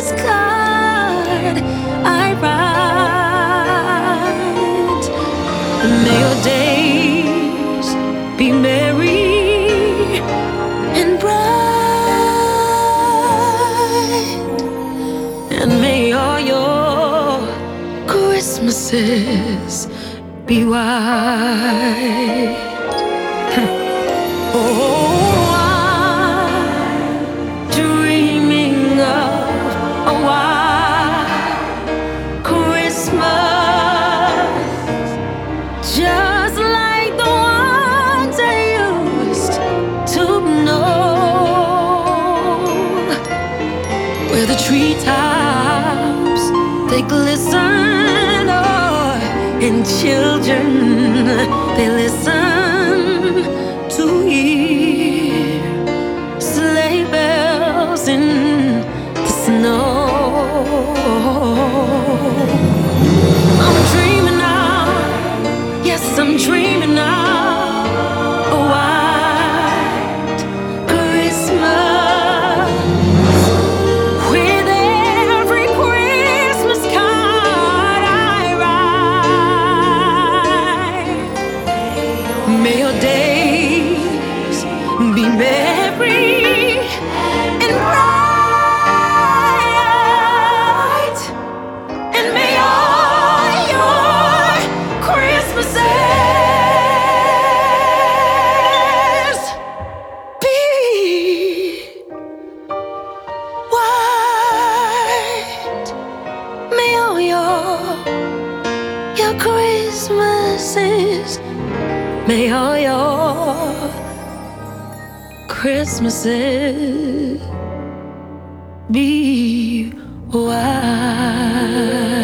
Christmas card I write. May your days be merry and bright, and may all your Christmases be white. oh, treetops. They glisten, oh, and children. They listen Christmases, may all your Christmases be white.